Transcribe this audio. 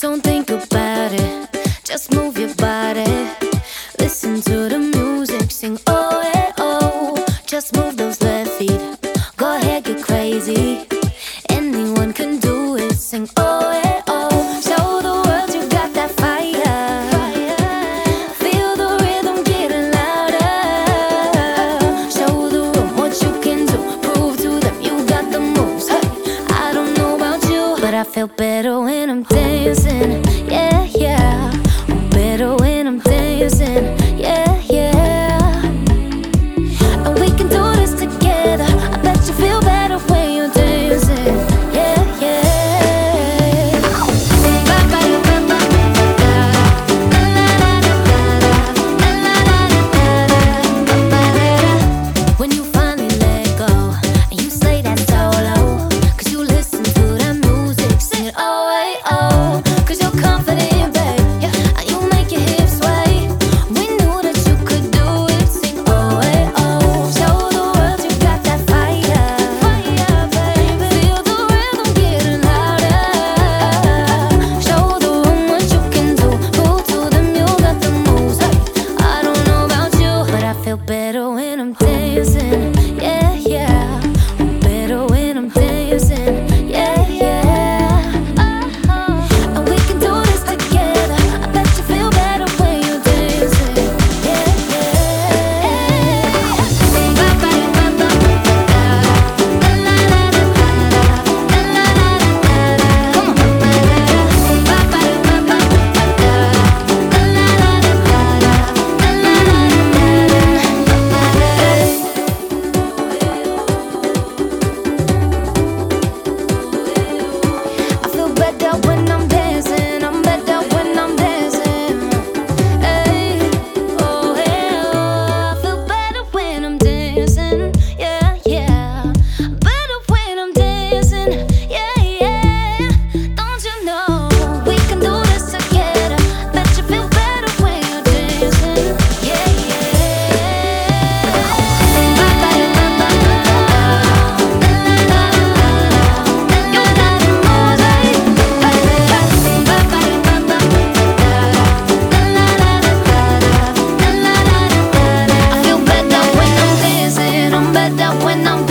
Don't think about it, just move your body. Listen to the music, sing oh yeah, oh. Just move those left feet, go ahead, get crazy. Anyone can do it, sing oh. Feel better when I'm dancing. let up when I'm